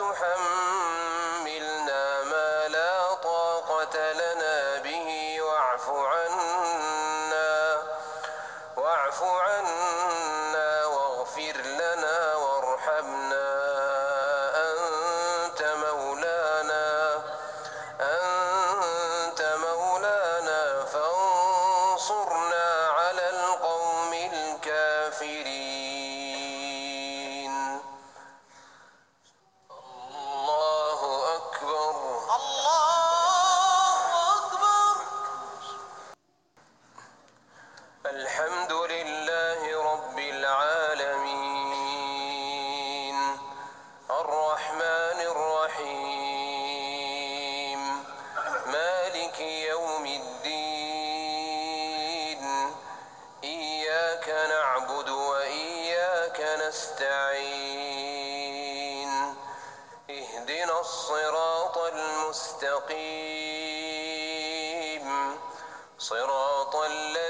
ولا تحملنا نستعين اهدنا الصراط المستقيم. صراط الذين